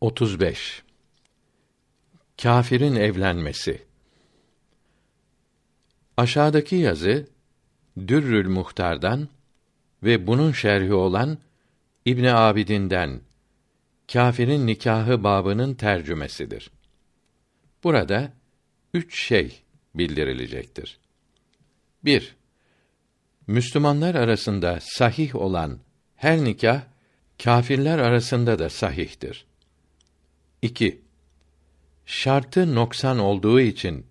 35 Kâfirin evlenmesi Aşağıdaki yazı Dürrül Muhtar'dan ve bunun şerhi olan İbn Abidin'den Kâfirin nikahı babının tercümesidir. Burada üç şey bildirilecektir. 1. Müslümanlar arasında sahih olan her nikah kâfirler arasında da sahihtir. 2. Şartı noksan olduğu için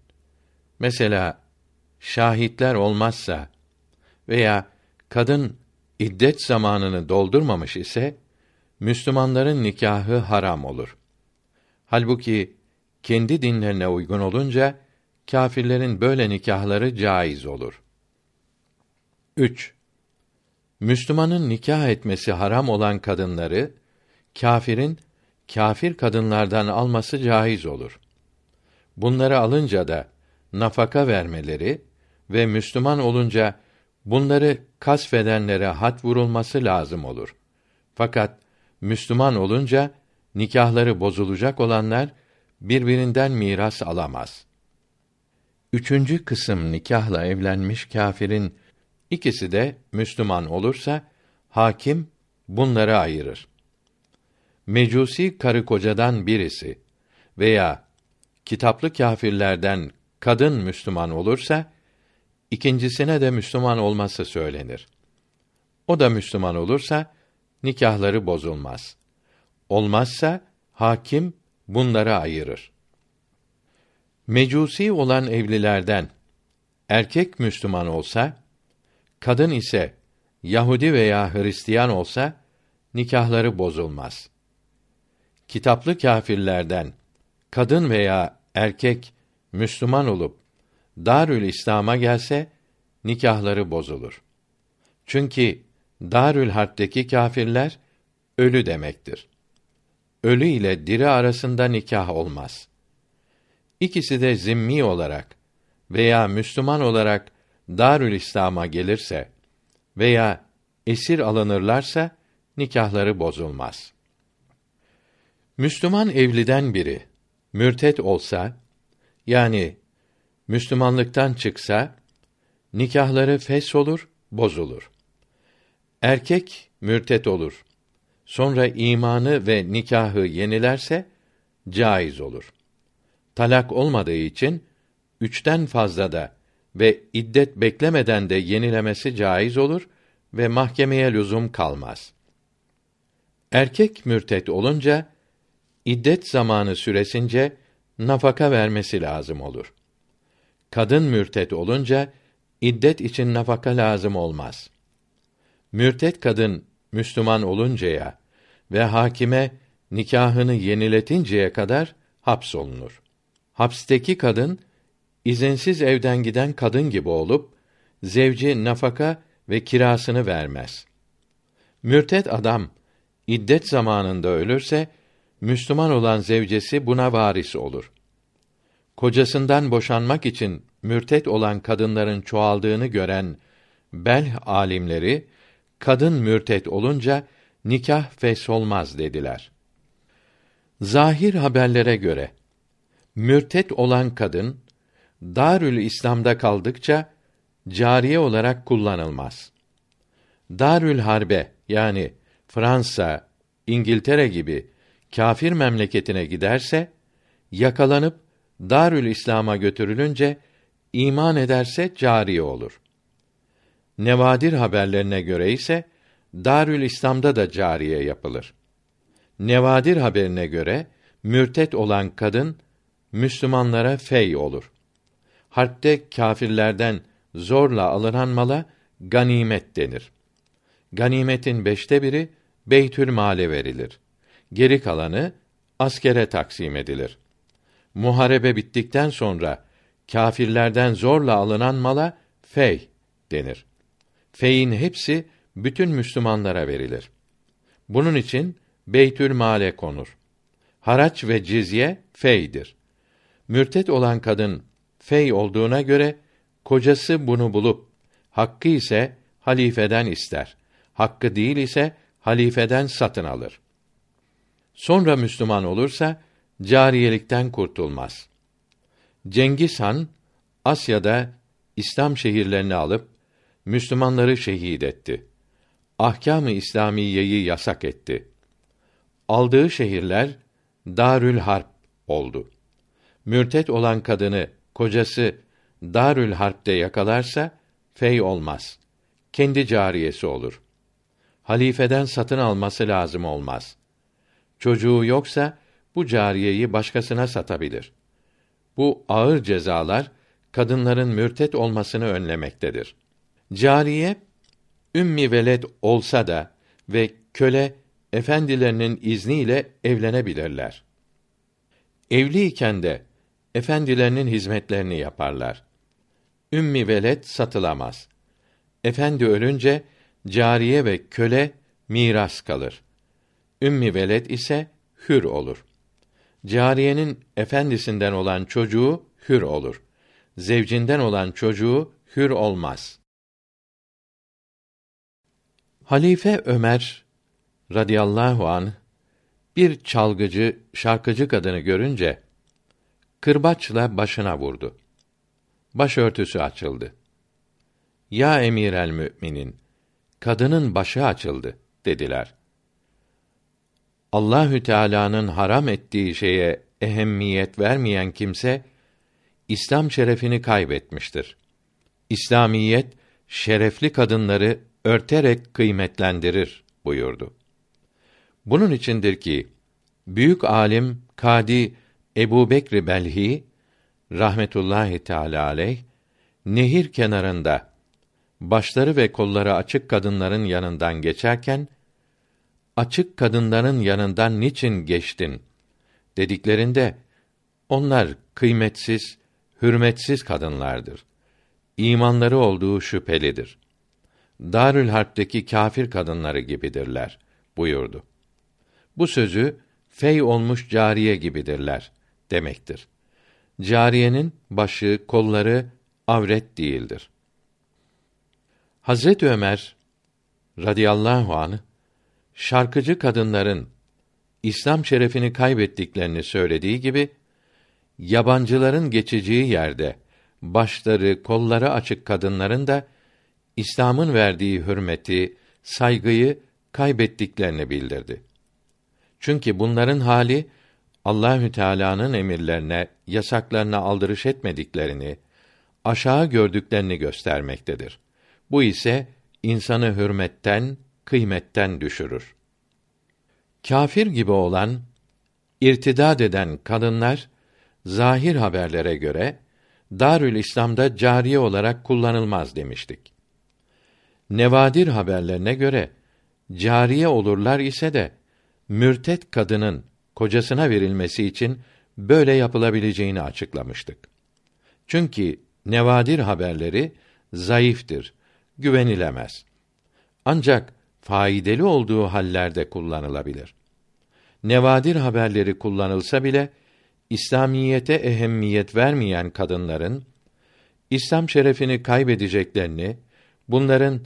mesela şahitler olmazsa veya kadın iddet zamanını doldurmamış ise Müslümanların nikahı haram olur. Halbuki kendi dinlerine uygun olunca kâfirlerin böyle nikahları caiz olur. 3. Müslümanın nikah etmesi haram olan kadınları kâfirin kâfir kadınlardan alması caiz olur. Bunları alınca da nafaka vermeleri ve Müslüman olunca bunları kasfedenlere hat vurulması lazım olur. Fakat Müslüman olunca nikahları bozulacak olanlar birbirinden miras alamaz. Üçüncü kısım nikahla evlenmiş kâfirin ikisi de Müslüman olursa hakim bunları ayırır. Mecusi karı kocadan birisi veya kitaplı kâfirlerden kadın Müslüman olursa ikincisine de Müslüman olması söylenir. O da Müslüman olursa nikahları bozulmaz. Olmazsa hakim bunları ayırır. Mecusi olan evlilerden erkek Müslüman olsa, kadın ise Yahudi veya Hristiyan olsa nikahları bozulmaz. Kitaplı kâfirlerden kadın veya erkek Müslüman olup Darül İslam'a gelse nikahları bozulur. Çünkü Darül Harp'teki kâfirler ölü demektir. Ölü ile diri arasında nikah olmaz. İkisi de zimmi olarak veya Müslüman olarak Darül İslam'a gelirse veya esir alınırlarsa nikahları bozulmaz. Müslüman evliden biri mürtet olsa yani Müslümanlıktan çıksa nikahları fes olur, bozulur. Erkek mürtet olur. Sonra imanı ve nikahı yenilerse caiz olur. Talak olmadığı için üçten fazla da ve iddet beklemeden de yenilemesi caiz olur ve mahkemeye lüzum kalmaz. Erkek mürtet olunca iddet zamanı süresince nafaka vermesi lazım olur. Kadın mürtet olunca iddet için nafaka lazım olmaz. Mürtet kadın Müslüman oluncaya ve hakime nikahını yeniletinceye kadar hapsolunur. Hapsteki kadın izinsiz evden giden kadın gibi olup zevci nafaka ve kirasını vermez. Mürtet adam iddet zamanında ölürse Müslüman olan zevcesi buna varis olur. Kocasından boşanmak için mürtet olan kadınların çoğaldığını gören Belh alimleri kadın mürtet olunca nikah olmaz dediler. Zahir haberlere göre mürtet olan kadın Darül İslam'da kaldıkça cariye olarak kullanılmaz. Darül Harbe yani Fransa, İngiltere gibi kâfir memleketine giderse yakalanıp Darül İslam'a götürülünce iman ederse cariye olur. Nevadir haberlerine göre ise Darül İslam'da da cariye yapılır. Nevadir haberine göre mürtet olan kadın Müslümanlara fey olur. Harpte kâfirlerden zorla alınan mala ganimet denir. Ganimetin beşte biri Beytül Male verilir. Geri kalanı askere taksim edilir. Muharebe bittikten sonra kâfirlerden zorla alınan mala fey denir. Feyin hepsi bütün Müslümanlara verilir. Bunun için Beytül Male konur. Haraç ve cizye feydir. Mürtet olan kadın fey olduğuna göre kocası bunu bulup hakkı ise halifeden ister. Hakkı değil ise halifeden satın alır. Sonra Müslüman olursa cariyelikten kurtulmaz. Cengiz Han Asya'da İslam şehirlerini alıp Müslümanları şehit etti. Ahkâm-ı İslamiyeyi yasak etti. Aldığı şehirler Darül Harp oldu. Mürtet olan kadını kocası Darül Harp'te yakalarsa fey olmaz. Kendi cariyesi olur. Halifeden satın alması lazım olmaz. Çocuğu yoksa bu cariyeyi başkasına satabilir. Bu ağır cezalar kadınların mürtet olmasını önlemektedir. Cariye ümmi veled olsa da ve köle efendilerinin izniyle evlenebilirler. Evliyken de efendilerinin hizmetlerini yaparlar. Ümmi veled satılamaz. Efendi ölünce cariye ve köle miras kalır. Ümmi veled ise hür olur. Cariyenin efendisinden olan çocuğu hür olur. Zevcinden olan çocuğu hür olmaz. Halife Ömer radıyallahu an bir çalgıcı, şarkıcı kadını görünce kırbaçla başına vurdu. Başörtüsü açıldı. Ya emir el müminin, kadının başı açıldı dediler. Allahü Teala'nın haram ettiği şeye ehemmiyet vermeyen kimse İslam şerefini kaybetmiştir. İslamiyet şerefli kadınları örterek kıymetlendirir buyurdu. Bunun içindir ki büyük alim Kadi Ebu Bekr Belhi rahmetullahi teala aleyh nehir kenarında başları ve kolları açık kadınların yanından geçerken açık kadınların yanından niçin geçtin dediklerinde onlar kıymetsiz, hürmetsiz kadınlardır. İmanları olduğu şüphelidir. Darül Harp'teki kâfir kadınları gibidirler buyurdu. Bu sözü fey olmuş cariye gibidirler demektir. Cariyenin başı, kolları avret değildir. Hazret Ömer radıyallahu anh şarkıcı kadınların İslam şerefini kaybettiklerini söylediği gibi yabancıların geçeceği yerde başları, kolları açık kadınların da İslam'ın verdiği hürmeti, saygıyı kaybettiklerini bildirdi. Çünkü bunların hali Allahü Teala'nın emirlerine, yasaklarına aldırış etmediklerini, aşağı gördüklerini göstermektedir. Bu ise insanı hürmetten, kıymetten düşürür. Kafir gibi olan, irtidad eden kadınlar zahir haberlere göre Darül İslam'da cariye olarak kullanılmaz demiştik. Nevadir haberlerine göre cariye olurlar ise de mürtet kadının kocasına verilmesi için böyle yapılabileceğini açıklamıştık. Çünkü nevadir haberleri zayıftır, güvenilemez. Ancak faydalı olduğu hallerde kullanılabilir. Nevadir haberleri kullanılsa bile İslamiyete ehemmiyet vermeyen kadınların İslam şerefini kaybedeceklerini, bunların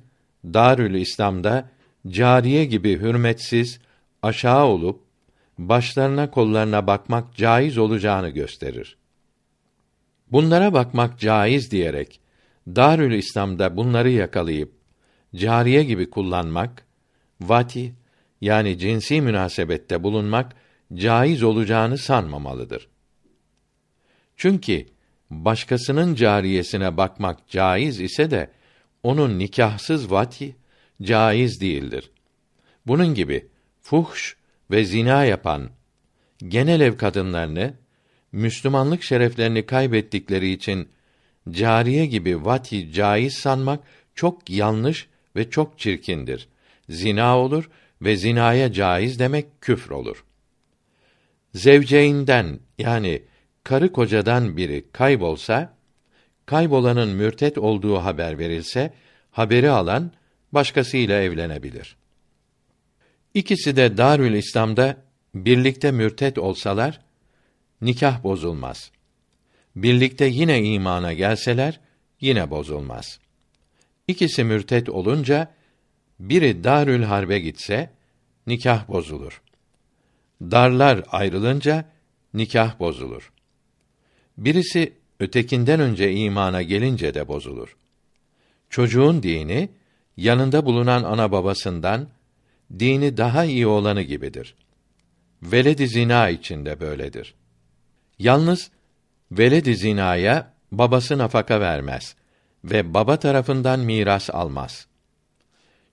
Darül İslam'da cariye gibi hürmetsiz, aşağı olup başlarına kollarına bakmak caiz olacağını gösterir. Bunlara bakmak caiz diyerek Darül İslam'da bunları yakalayıp cariye gibi kullanmak, vati yani cinsi münasebette bulunmak caiz olacağını sanmamalıdır. Çünkü başkasının cariyesine bakmak caiz ise de onun nikahsız vati caiz değildir. Bunun gibi fuhş ve zina yapan genel ev kadınlarını Müslümanlık şereflerini kaybettikleri için cariye gibi vati caiz sanmak çok yanlış ve çok çirkindir. Zina olur ve zinaya caiz demek küfür olur. Zevceyinden yani karı kocadan biri kaybolsa, kaybolanın mürtet olduğu haber verilse, haberi alan başkasıyla evlenebilir. İkisi de Darül İslam'da birlikte mürtet olsalar nikah bozulmaz. Birlikte yine imana gelseler yine bozulmaz. İkisi mürtet olunca biri Darül Harbe gitse nikah bozulur. Darlar ayrılınca nikah bozulur. Birisi ötekinden önce imana gelince de bozulur. Çocuğun dini yanında bulunan ana babasından dini daha iyi olanı gibidir. Veled-i zina içinde böyledir. Yalnız veled-i zinaya babası nafaka vermez ve baba tarafından miras almaz.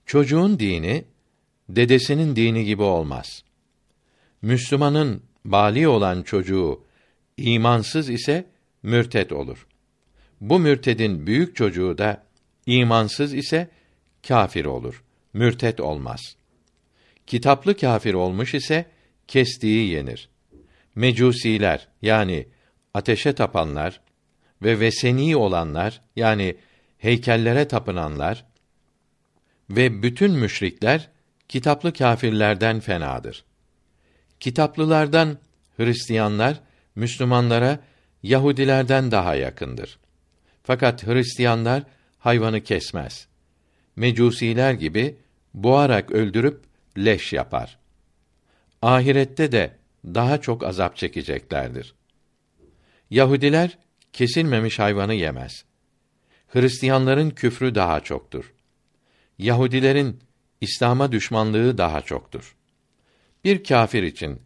Çocuğun dini dedesinin dini gibi olmaz. Müslümanın bali olan çocuğu imansız ise mürtet olur. Bu mürtedin büyük çocuğu da imansız ise kafir olur. Mürtet olmaz. Kitaplı kafir olmuş ise kestiği yenir. Mecusiler yani ateşe tapanlar ve veseni olanlar yani heykellere tapınanlar ve bütün müşrikler kitaplı kâfirlerden fenadır. Kitaplılardan Hristiyanlar Müslümanlara Yahudilerden daha yakındır. Fakat Hristiyanlar hayvanı kesmez. Mecusiler gibi boğarak öldürüp leş yapar. Ahirette de daha çok azap çekeceklerdir. Yahudiler kesilmemiş hayvanı yemez. Hristiyanların küfrü daha çoktur. Yahudilerin İslam'a düşmanlığı daha çoktur. Bir kâfir için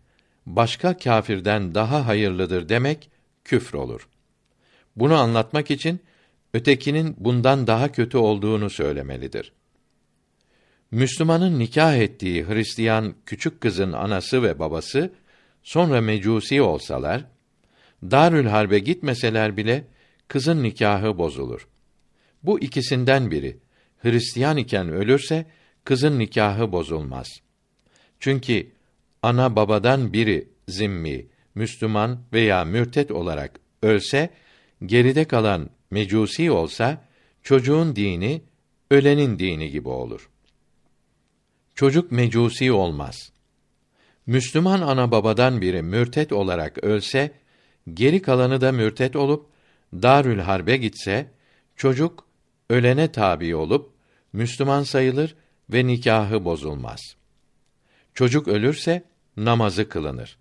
başka kâfirden daha hayırlıdır demek küfür olur. Bunu anlatmak için ötekinin bundan daha kötü olduğunu söylemelidir. Müslümanın nikah ettiği Hristiyan küçük kızın anası ve babası sonra mecusi olsalar, Darül Harbe gitmeseler bile kızın nikahı bozulur. Bu ikisinden biri Hristiyan iken ölürse kızın nikahı bozulmaz. Çünkü ana babadan biri zimmi, Müslüman veya mürtet olarak ölse, geride kalan mecusi olsa, çocuğun dini, ölenin dini gibi olur. Çocuk mecusi olmaz. Müslüman ana babadan biri mürtet olarak ölse, geri kalanı da mürtet olup, Darül Harbe gitse, çocuk, ölene tabi olup, Müslüman sayılır ve nikahı bozulmaz. Çocuk ölürse, namazı kılınır.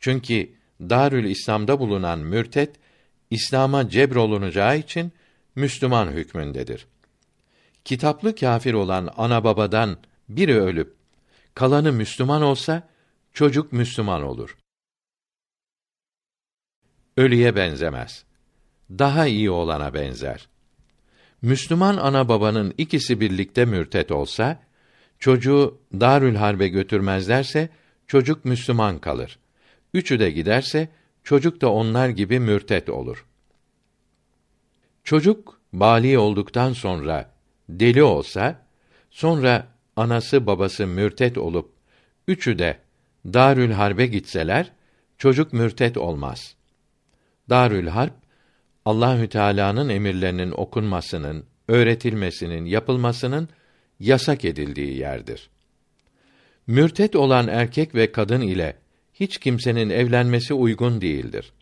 Çünkü Darül İslam'da bulunan mürtet İslam'a cebrolunacağı için Müslüman hükmündedir. Kitaplı kâfir olan ana babadan biri ölüp kalanı Müslüman olsa çocuk Müslüman olur. Ölüye benzemez. Daha iyi olana benzer. Müslüman ana babanın ikisi birlikte mürtet olsa, çocuğu Darül Harbe götürmezlerse çocuk Müslüman kalır. Üçü de giderse çocuk da onlar gibi mürtet olur. Çocuk bali olduktan sonra deli olsa, sonra anası babası mürtet olup üçü de Darül Harbe gitseler çocuk mürtet olmaz. Darül Harp Allahü Teala'nın emirlerinin okunmasının, öğretilmesinin, yapılmasının yasak edildiği yerdir. Mürtet olan erkek ve kadın ile hiç kimsenin evlenmesi uygun değildir.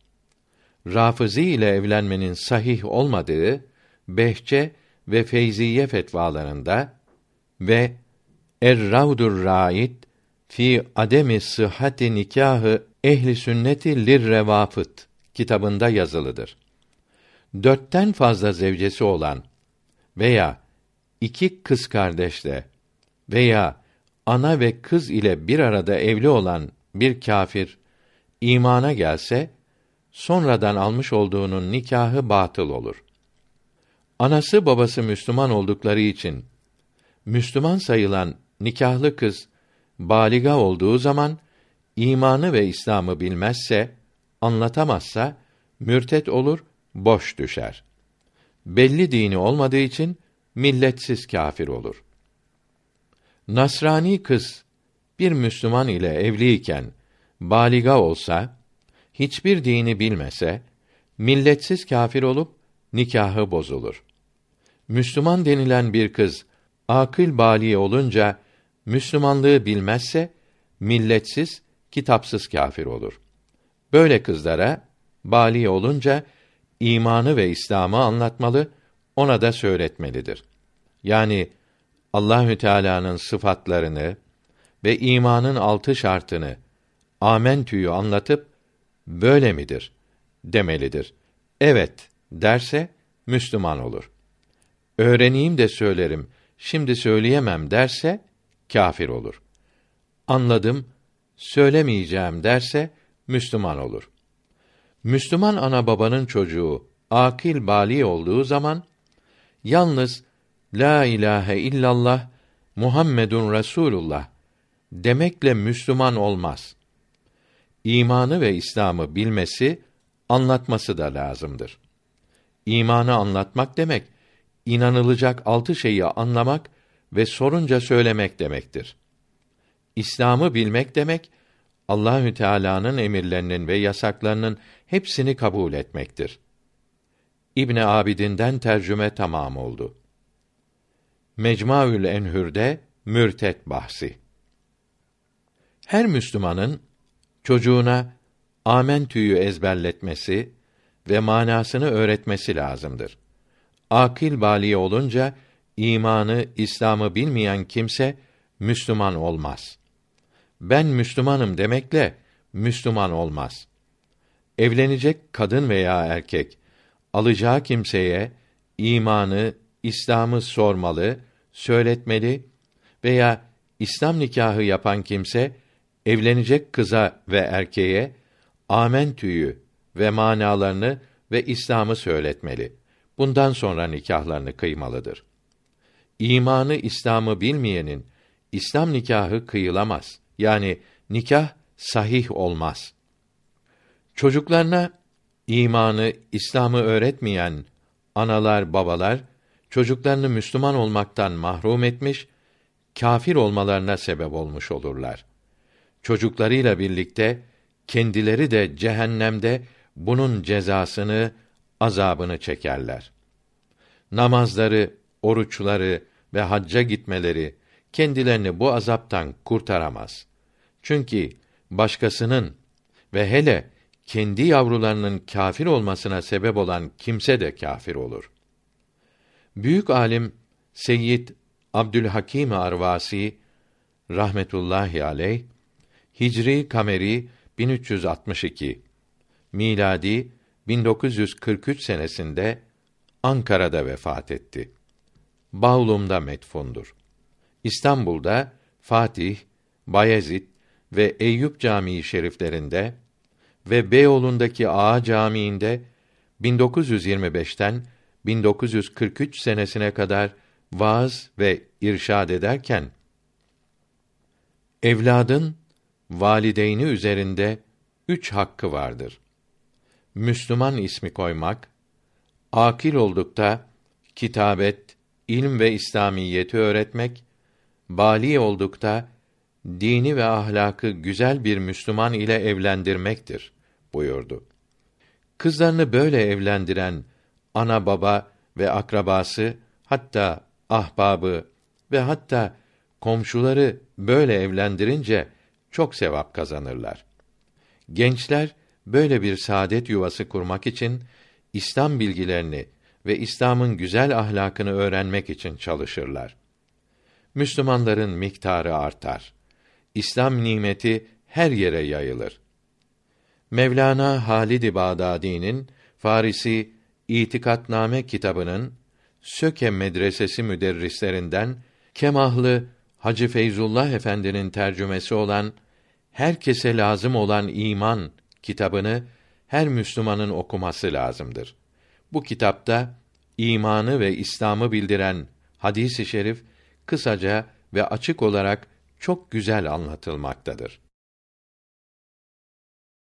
Rafizi ile evlenmenin sahih olmadığı Behçe ve Feyziye fetvalarında ve Er-Ravdur Raid fi ademi sıhhati nikahı ehli sünneti lirrevafıt kitabında yazılıdır. Dörtten fazla zevcesi olan veya iki kız kardeşle veya ana ve kız ile bir arada evli olan bir kâfir imana gelse sonradan almış olduğunun nikahı batıl olur. Anası babası Müslüman oldukları için Müslüman sayılan nikahlı kız baliga olduğu zaman imanı ve İslam'ı bilmezse, anlatamazsa mürtet olur, boş düşer. Belli dini olmadığı için milletsiz kâfir olur. Nasrani kız bir Müslüman ile evliyken baliga olsa, hiçbir dini bilmese, milletsiz kâfir olup nikahı bozulur. Müslüman denilen bir kız akıl bali olunca Müslümanlığı bilmezse milletsiz, kitapsız kâfir olur. Böyle kızlara bali olunca imanı ve İslam'ı anlatmalı, ona da söyletmelidir. Yani Allahü Teala'nın sıfatlarını ve imanın altı şartını amentüyü anlatıp böyle midir demelidir. Evet derse Müslüman olur. Öğreneyim de söylerim, şimdi söyleyemem derse kâfir olur. Anladım, söylemeyeceğim derse Müslüman olur. Müslüman ana babanın çocuğu akil bali olduğu zaman yalnız la ilahe illallah Muhammedun Resulullah demekle Müslüman olmaz. İmanı ve İslam'ı bilmesi, anlatması da lazımdır. İmanı anlatmak demek, inanılacak altı şeyi anlamak ve sorunca söylemek demektir. İslam'ı bilmek demek, Allahü Teala'nın emirlerinin ve yasaklarının hepsini kabul etmektir. İbn Abidin'den tercüme tamam oldu. Mecmuaül Enhür'de mürtet bahsi. Her Müslümanın çocuğuna amentüyü ezberletmesi ve manasını öğretmesi lazımdır. Akil bali olunca imanı, İslam'ı bilmeyen kimse Müslüman olmaz. Ben Müslümanım demekle Müslüman olmaz. Evlenecek kadın veya erkek alacağı kimseye imanı, İslam'ı sormalı, söyletmeli veya İslam nikahı yapan kimse evlenecek kıza ve erkeğe amentüyü ve manalarını ve İslam'ı söyletmeli. Bundan sonra nikahlarını kıymalıdır. İmanı, İslam'ı bilmeyenin İslam nikahı kıyılamaz. Yani nikah sahih olmaz. Çocuklarına imanı, İslam'ı öğretmeyen analar, babalar çocuklarını Müslüman olmaktan mahrum etmiş, kâfir olmalarına sebep olmuş olurlar. Çocuklarıyla birlikte kendileri de cehennemde bunun cezasını, azabını çekerler. Namazları, oruçları ve hacca gitmeleri kendilerini bu azaptan kurtaramaz. Çünkü başkasının ve hele kendi yavrularının kâfir olmasına sebep olan kimse de kâfir olur. Büyük alim Seyyid Abdülhakim Arvasi rahmetullahi aleyh Hicri kameri 1362 miladi 1943 senesinde Ankara'da vefat etti. Bağlum'da metfundur. İstanbul'da Fatih, Bayezid ve Eyüp Camii şeriflerinde ve Beyoğlu'ndaki Ağa Camii'nde 1925'ten 1943 senesine kadar vaaz ve irşad ederken evladın valideyni üzerinde üç hakkı vardır. Müslüman ismi koymak, akil oldukta kitabet, ilm ve İslamiyeti öğretmek, bali oldukta dini ve ahlakı güzel bir Müslüman ile evlendirmektir buyurdu. Kızlarını böyle evlendiren ana baba ve akrabası hatta ahbabı ve hatta komşuları böyle evlendirince çok sevap kazanırlar. Gençler böyle bir saadet yuvası kurmak için İslam bilgilerini ve İslam'ın güzel ahlakını öğrenmek için çalışırlar. Müslümanların miktarı artar. İslam nimeti her yere yayılır. Mevlana Halid-i Bağdadi'nin Farisi İtikatname kitabının Söke Medresesi müderrislerinden Kemahlı Hacı Feyzullah Efendi'nin tercümesi olan Herkese lazım olan iman kitabını her Müslümanın okuması lazımdır. Bu kitapta imanı ve İslam'ı bildiren hadisi şerif kısaca ve açık olarak çok güzel anlatılmaktadır.